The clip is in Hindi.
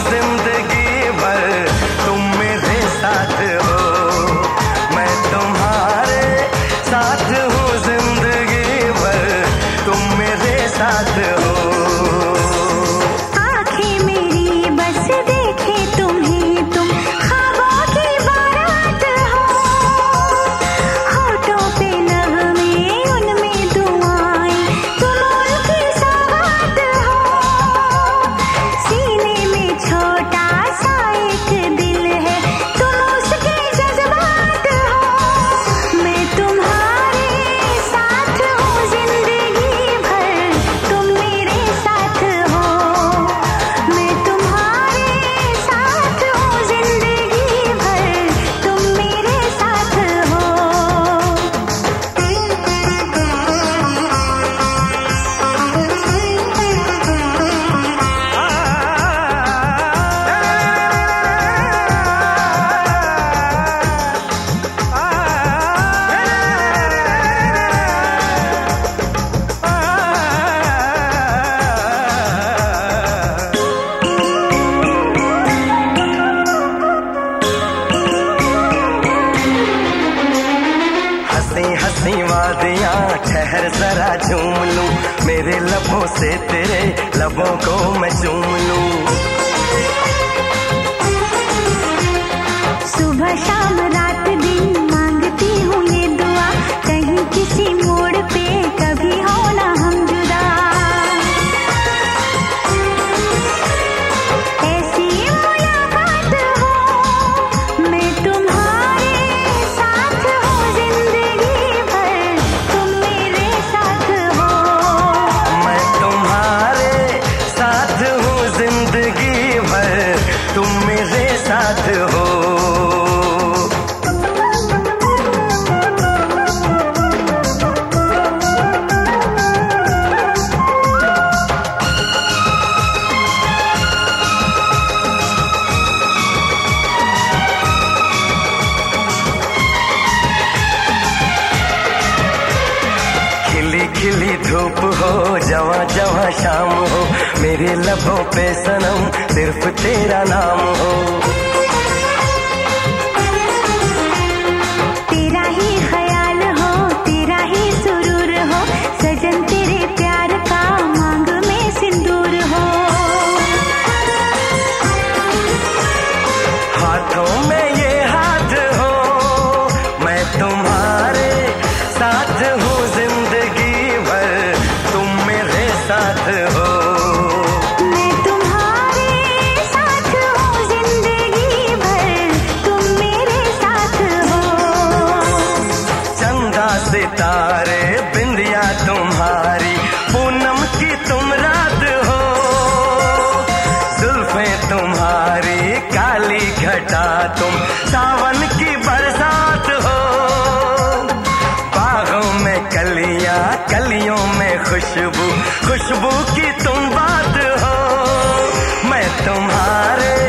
Muslim वादियाँ ठहर जरा झूम लूँ। मेरे लबों से तेरे लबों को मैं चूम लूँ। जवा जवा शाम हो मेरे लबों पे सनम सिर्फ़ तेरा नाम हो। बेटा तुम सावन की बरसात हो। बागों में कलिया, कलियों में खुशबू खुशबू की तुम बात हो। मैं तुम्हारे